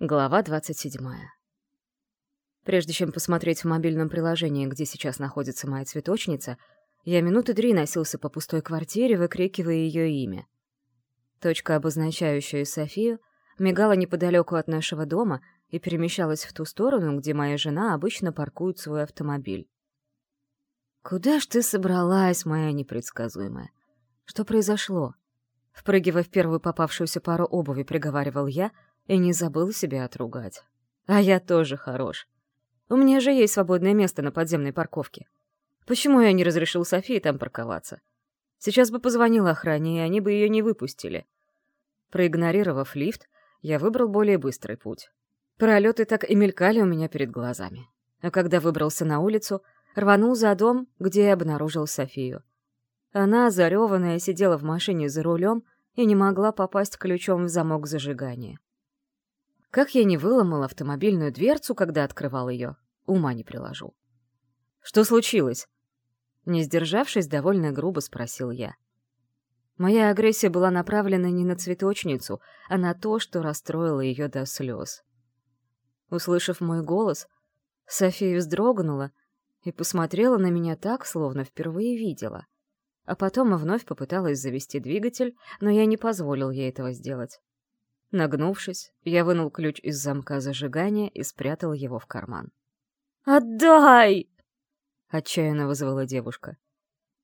Глава 27. Прежде чем посмотреть в мобильном приложении, где сейчас находится моя цветочница, я минуты три носился по пустой квартире, выкрикивая ее имя. Точка, обозначающая Софию, мигала неподалеку от нашего дома и перемещалась в ту сторону, где моя жена обычно паркует свой автомобиль. «Куда ж ты собралась, моя непредсказуемая? Что произошло?» Впрыгивая в первую попавшуюся пару обуви, приговаривал я — и не забыл себя отругать. А я тоже хорош. У меня же есть свободное место на подземной парковке. Почему я не разрешил Софии там парковаться? Сейчас бы позвонил охране, и они бы ее не выпустили. Проигнорировав лифт, я выбрал более быстрый путь. Пролеты так и мелькали у меня перед глазами. А когда выбрался на улицу, рванул за дом, где я обнаружил Софию. Она, зареванная, сидела в машине за рулем и не могла попасть ключом в замок зажигания. Как я не выломал автомобильную дверцу, когда открывал ее, ума не приложу. «Что случилось?» Не сдержавшись, довольно грубо спросил я. Моя агрессия была направлена не на цветочницу, а на то, что расстроило ее до слез. Услышав мой голос, София вздрогнула и посмотрела на меня так, словно впервые видела. А потом и вновь попыталась завести двигатель, но я не позволил ей этого сделать. Нагнувшись, я вынул ключ из замка зажигания и спрятал его в карман. «Отдай!» — отчаянно вызвала девушка.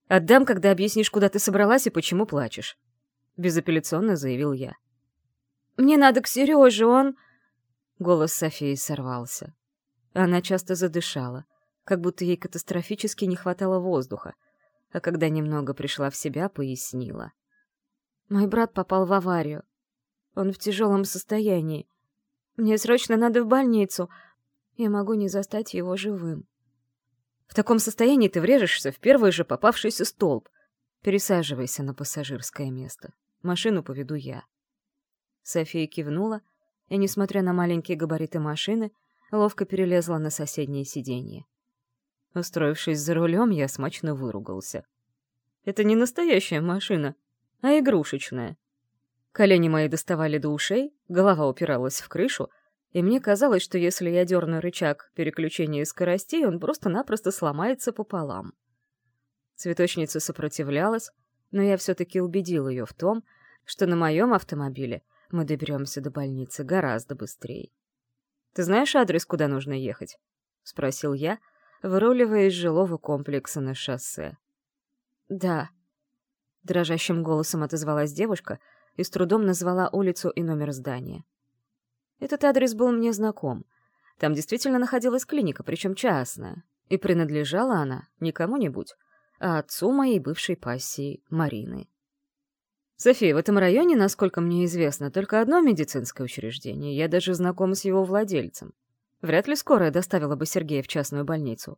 «Отдам, когда объяснишь, куда ты собралась и почему плачешь», — безапелляционно заявил я. «Мне надо к Сереже, он...» Голос Софии сорвался. Она часто задышала, как будто ей катастрофически не хватало воздуха, а когда немного пришла в себя, пояснила. «Мой брат попал в аварию. Он в тяжелом состоянии. Мне срочно надо в больницу. Я могу не застать его живым. В таком состоянии ты врежешься в первый же попавшийся столб. Пересаживайся на пассажирское место. Машину поведу я. София кивнула и, несмотря на маленькие габариты машины, ловко перелезла на соседнее сиденье. Устроившись за рулем, я смачно выругался. Это не настоящая машина, а игрушечная. Колени мои доставали до ушей, голова упиралась в крышу, и мне казалось, что если я дерну рычаг переключения скоростей, он просто-напросто сломается пополам. Цветочница сопротивлялась, но я все-таки убедил ее в том, что на моем автомобиле мы доберемся до больницы гораздо быстрее. «Ты знаешь адрес, куда нужно ехать?» — спросил я, выруливая из жилого комплекса на шоссе. «Да», — дрожащим голосом отозвалась девушка — и с трудом назвала улицу и номер здания. Этот адрес был мне знаком. Там действительно находилась клиника, причем частная, и принадлежала она не кому-нибудь, а отцу моей бывшей пассии Марины. София, в этом районе, насколько мне известно, только одно медицинское учреждение, я даже знаком с его владельцем. Вряд ли скорая доставила бы Сергея в частную больницу.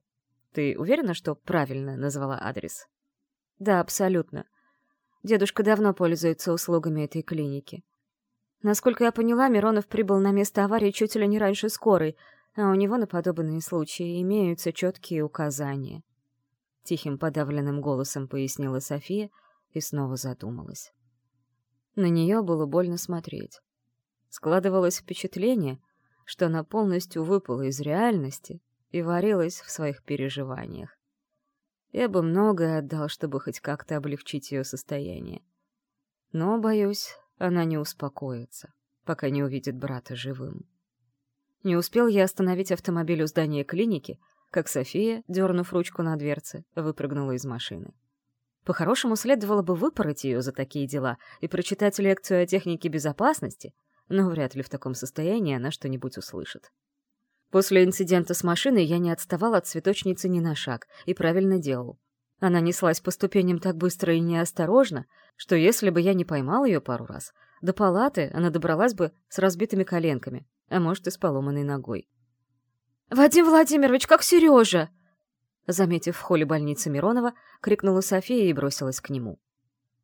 Ты уверена, что правильно назвала адрес? Да, абсолютно. Дедушка давно пользуется услугами этой клиники. Насколько я поняла, Миронов прибыл на место аварии чуть ли не раньше скорой, а у него на подобные случаи имеются четкие указания. Тихим подавленным голосом пояснила София и снова задумалась. На нее было больно смотреть. Складывалось впечатление, что она полностью выпала из реальности и варилась в своих переживаниях. Я бы многое отдал, чтобы хоть как-то облегчить ее состояние. Но, боюсь, она не успокоится, пока не увидит брата живым. Не успел я остановить автомобиль у здания клиники, как София, дернув ручку на дверце, выпрыгнула из машины. По-хорошему, следовало бы выпороть ее за такие дела и прочитать лекцию о технике безопасности, но вряд ли в таком состоянии она что-нибудь услышит. После инцидента с машиной я не отставал от цветочницы ни на шаг и правильно делал. Она неслась по ступеням так быстро и неосторожно, что если бы я не поймал ее пару раз, до палаты она добралась бы с разбитыми коленками, а может и с поломанной ногой. «Вадим Владимирович, как Сережа!» Заметив в холле больницы Миронова, крикнула София и бросилась к нему.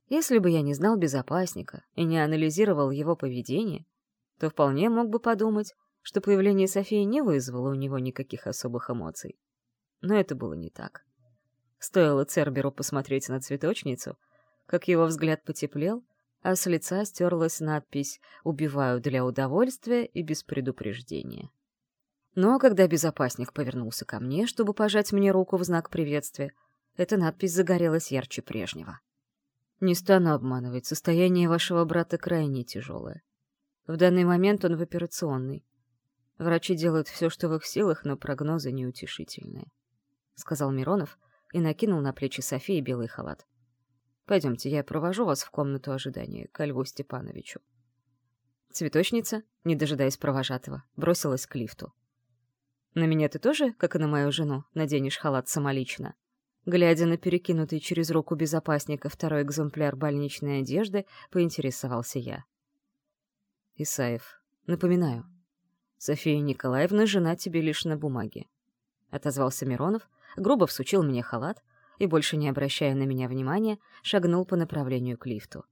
Если бы я не знал безопасника и не анализировал его поведение, то вполне мог бы подумать, что появление Софии не вызвало у него никаких особых эмоций. Но это было не так. Стоило Церберу посмотреть на цветочницу, как его взгляд потеплел, а с лица стерлась надпись «Убиваю для удовольствия и без предупреждения». Но когда безопасник повернулся ко мне, чтобы пожать мне руку в знак приветствия, эта надпись загорелась ярче прежнего. «Не стану обманывать, состояние вашего брата крайне тяжелое. В данный момент он в операционной. Врачи делают все, что в их силах, но прогнозы неутешительные», — сказал Миронов и накинул на плечи Софии белый халат. «Пойдемте, я провожу вас в комнату ожидания, к Льву Степановичу». Цветочница, не дожидаясь провожатого, бросилась к лифту. На меня ты тоже, как и на мою жену, наденешь халат самолично?» Глядя на перекинутый через руку безопасника второй экземпляр больничной одежды, поинтересовался я. «Исаев, напоминаю, София Николаевна жена тебе лишь на бумаге», — отозвался Миронов, грубо всучил мне халат и, больше не обращая на меня внимания, шагнул по направлению к лифту.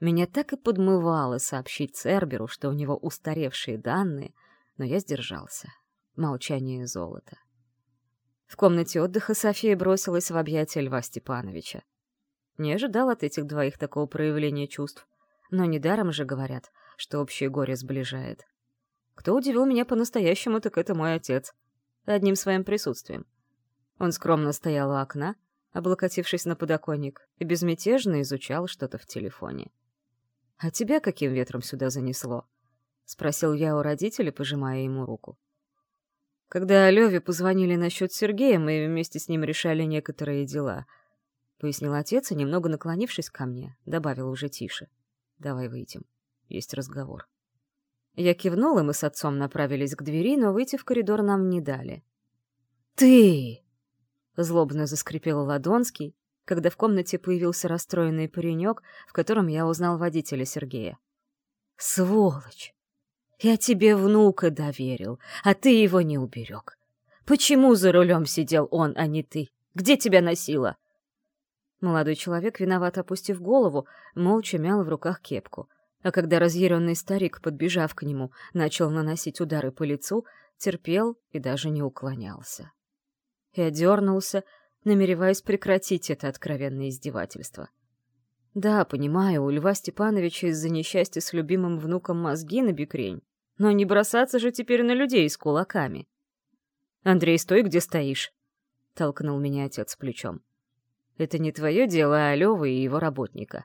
Меня так и подмывало сообщить Церберу, что у него устаревшие данные, но я сдержался. Молчание золота. В комнате отдыха София бросилась в объятия Льва Степановича. Не ожидал от этих двоих такого проявления чувств. Но недаром же говорят, что общее горе сближает. Кто удивил меня по-настоящему, так это мой отец. Одним своим присутствием. Он скромно стоял у окна, облокотившись на подоконник, и безмятежно изучал что-то в телефоне. «А тебя каким ветром сюда занесло?» — спросил я у родителя, пожимая ему руку. Когда Леве позвонили насчет Сергея, мы вместе с ним решали некоторые дела. Пояснил отец и, немного наклонившись ко мне, добавил уже тише. «Давай выйдем. Есть разговор». Я кивнул, и мы с отцом направились к двери, но выйти в коридор нам не дали. «Ты!» — злобно заскрипел Ладонский, когда в комнате появился расстроенный паренек, в котором я узнал водителя Сергея. «Сволочь! Я тебе внука доверил, а ты его не уберег. Почему за рулем сидел он, а не ты? Где тебя носило?» Молодой человек, виноват опустив голову, молча мял в руках кепку. А когда разъяренный старик, подбежав к нему, начал наносить удары по лицу, терпел и даже не уклонялся. Я дернулся, намереваясь прекратить это откровенное издевательство. Да, понимаю, у Льва Степановича из-за несчастья с любимым внуком мозги на бекрень. Но не бросаться же теперь на людей с кулаками. «Андрей, стой, где стоишь!» — толкнул меня отец плечом. «Это не твое дело, а Лёва и его работника».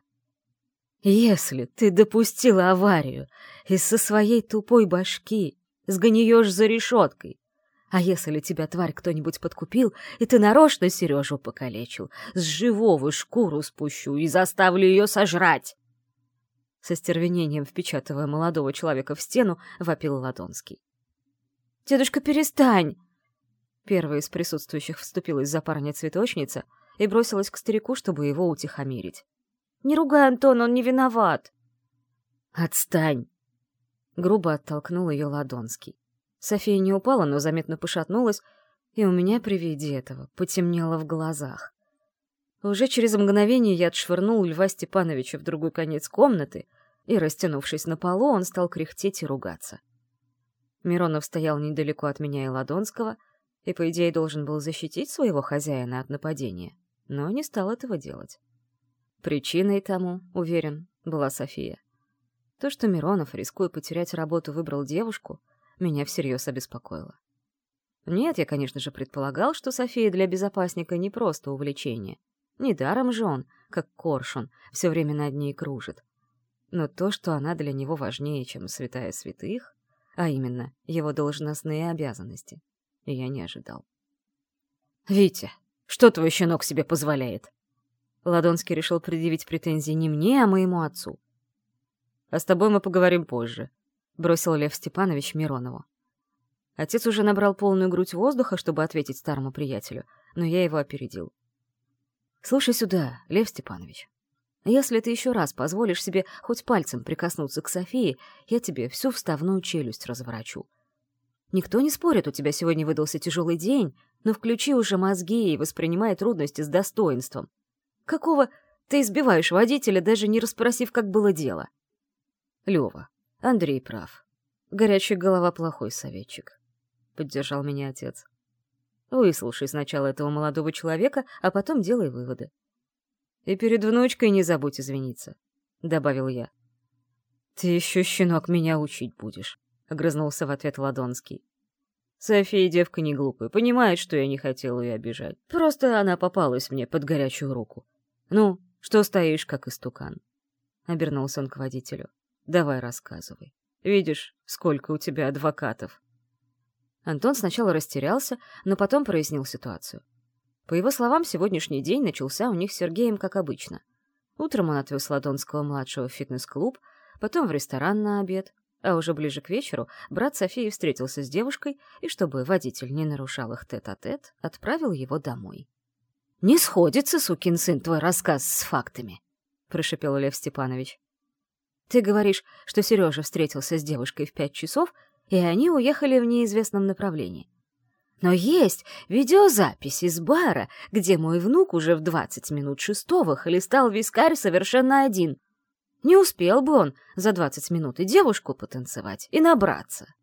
«Если ты допустила аварию из-за своей тупой башки, сгниешь за решеткой. А если тебя, тварь, кто-нибудь подкупил, и ты нарочно Сережу покалечил, с живого шкуру спущу и заставлю ее сожрать!» со стервенением впечатывая молодого человека в стену, вопил Ладонский. «Дедушка, перестань!» Первая из присутствующих вступилась за парня цветочница и бросилась к старику, чтобы его утихомирить. «Не ругай Антон, он не виноват!» «Отстань!» Грубо оттолкнул ее Ладонский. София не упала, но заметно пошатнулась, и у меня при виде этого потемнело в глазах. Уже через мгновение я отшвырнул Льва Степановича в другой конец комнаты, и, растянувшись на полу, он стал кряхтеть и ругаться. Миронов стоял недалеко от меня и Ладонского, и, по идее, должен был защитить своего хозяина от нападения, но не стал этого делать. Причиной тому, уверен, была София. То, что Миронов, рискуя потерять работу, выбрал девушку, меня всерьез обеспокоило. Нет, я, конечно же, предполагал, что София для безопасника не просто увлечение. Недаром же он, как коршун, все время над ней кружит. Но то, что она для него важнее, чем святая святых, а именно его должностные обязанности, я не ожидал. «Витя, что твой щенок себе позволяет?» Ладонский решил предъявить претензии не мне, а моему отцу. «А с тобой мы поговорим позже», — бросил Лев Степанович Миронову. Отец уже набрал полную грудь воздуха, чтобы ответить старому приятелю, но я его опередил. «Слушай сюда, Лев Степанович, если ты еще раз позволишь себе хоть пальцем прикоснуться к Софии, я тебе всю вставную челюсть разворачу. Никто не спорит, у тебя сегодня выдался тяжелый день, но включи уже мозги и воспринимай трудности с достоинством. Какого ты избиваешь водителя, даже не расспросив, как было дело? Лёва, Андрей прав. Горячая голова — плохой советчик. Поддержал меня отец. Выслушай сначала этого молодого человека, а потом делай выводы. И перед внучкой не забудь извиниться. — добавил я. «Ты еще, щенок, меня учить будешь», — огрызнулся в ответ Ладонский. София девка не глупая, понимает, что я не хотел ее обижать. Просто она попалась мне под горячую руку. Ну, что стоишь, как истукан? Обернулся он к водителю. Давай рассказывай. Видишь, сколько у тебя адвокатов. Антон сначала растерялся, но потом прояснил ситуацию. По его словам, сегодняшний день начался у них с Сергеем как обычно. Утром он отвез Ладонского-младшего в фитнес-клуб, потом в ресторан на обед, а уже ближе к вечеру брат Софии встретился с девушкой и, чтобы водитель не нарушал их тет-а-тет, -тет, отправил его домой. «Не сходится, сукин сын, твой рассказ с фактами», — прошепел Лев Степанович. «Ты говоришь, что Сережа встретился с девушкой в пять часов, и они уехали в неизвестном направлении. Но есть видеозапись из бара, где мой внук уже в двадцать минут шестого хлестал вискарь совершенно один. Не успел бы он за двадцать минут и девушку потанцевать, и набраться.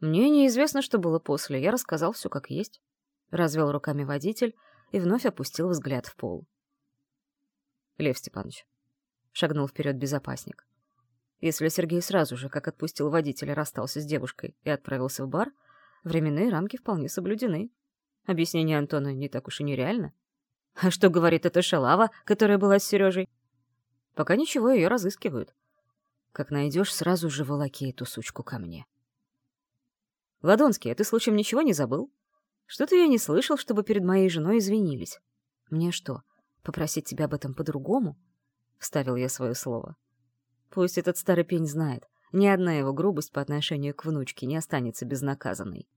Мне неизвестно, что было после, я рассказал все как есть. Развел руками водитель и вновь опустил взгляд в пол. Лев Степанович, шагнул вперед безопасник. Если Сергей сразу же, как отпустил водителя, расстался с девушкой и отправился в бар, временные рамки вполне соблюдены. Объяснение Антона не так уж и нереально. А что говорит эта шалава, которая была с Сережей? Пока ничего, ее разыскивают. Как найдешь, сразу же волоки эту сучку ко мне. Ладонский, а ты случаем ничего не забыл? Что-то я не слышал, чтобы перед моей женой извинились. Мне что, попросить тебя об этом по-другому? Вставил я свое слово. Пусть этот старый пень знает, ни одна его грубость по отношению к внучке не останется безнаказанной.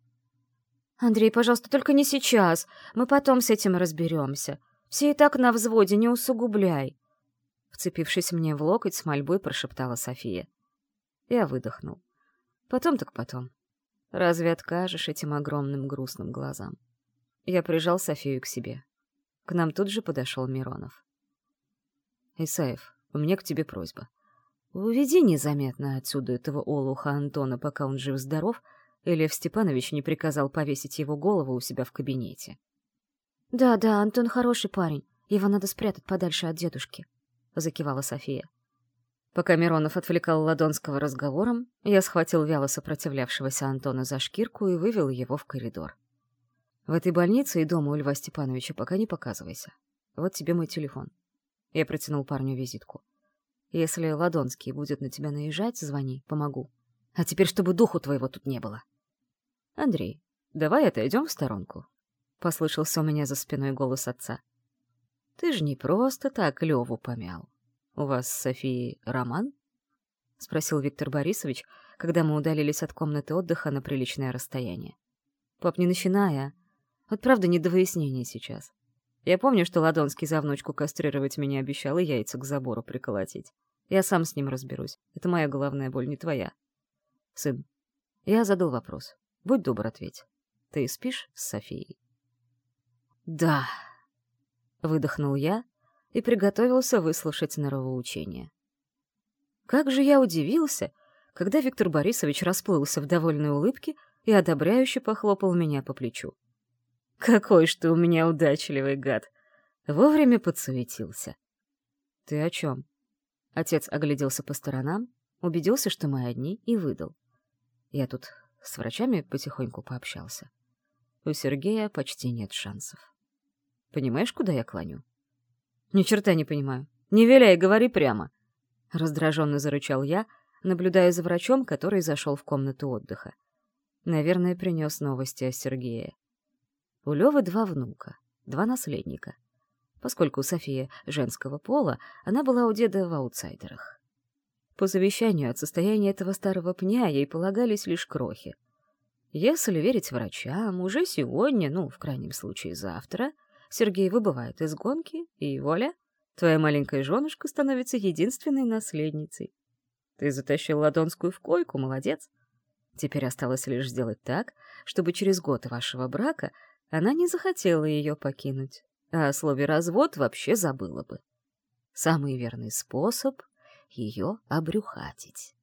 «Андрей, пожалуйста, только не сейчас. Мы потом с этим разберемся. Все и так на взводе, не усугубляй», Вцепившись мне в локоть, с мольбой прошептала София. Я выдохнул. Потом так потом. Разве откажешь этим огромным грустным глазам? Я прижал Софию к себе. К нам тут же подошел Миронов. «Исаев, у меня к тебе просьба. Уведи незаметно отсюда этого олуха Антона, пока он жив-здоров, и Лев Степанович не приказал повесить его голову у себя в кабинете». «Да-да, Антон хороший парень. Его надо спрятать подальше от дедушки», закивала София. Пока Миронов отвлекал Ладонского разговором, я схватил вяло сопротивлявшегося Антона за шкирку и вывел его в коридор. «В этой больнице и дома у Льва Степановича пока не показывайся. Вот тебе мой телефон». Я протянул парню визитку. «Если Ладонский будет на тебя наезжать, звони, помогу. А теперь, чтобы духу твоего тут не было». «Андрей, давай отойдем в сторонку», — послышался у меня за спиной голос отца. Ты же не просто так Леву помял. У вас с Софией роман? — спросил Виктор Борисович, когда мы удалились от комнаты отдыха на приличное расстояние. «Пап, не начинай, а? Вот правда не до выяснения сейчас. Я помню, что Ладонский за внучку кастрировать меня обещал и яйца к забору приколотить. Я сам с ним разберусь. Это моя головная боль, не твоя. Сын, я задал вопрос. Будь добр, ответь. Ты спишь с Софией? Да, Выдохнул я и приготовился выслушать норовоучение. Как же я удивился, когда Виктор Борисович расплылся в довольной улыбке и одобряюще похлопал меня по плечу. «Какой ж ты у меня удачливый гад!» Вовремя подсуетился. «Ты о чем?» Отец огляделся по сторонам, убедился, что мы одни, и выдал. Я тут с врачами потихоньку пообщался. У Сергея почти нет шансов. Понимаешь, куда я клоню? Ни черта не понимаю. Не виляй, говори прямо. Раздраженно зарычал я, наблюдая за врачом, который зашел в комнату отдыха. Наверное, принес новости о Сергее. У Лёвы два внука, два наследника. Поскольку София женского пола, она была у деда в аутсайдерах. По завещанию от состояния этого старого пня ей полагались лишь крохи. Если верить врачам, уже сегодня, ну, в крайнем случае завтра — Сергей выбывает из гонки, и, воля, твоя маленькая женушка становится единственной наследницей. Ты затащил Ладонскую в койку, молодец. Теперь осталось лишь сделать так, чтобы через год вашего брака она не захотела ее покинуть, а о слове «развод» вообще забыла бы. Самый верный способ — ее обрюхатить.